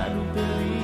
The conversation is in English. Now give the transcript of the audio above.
I don't believe.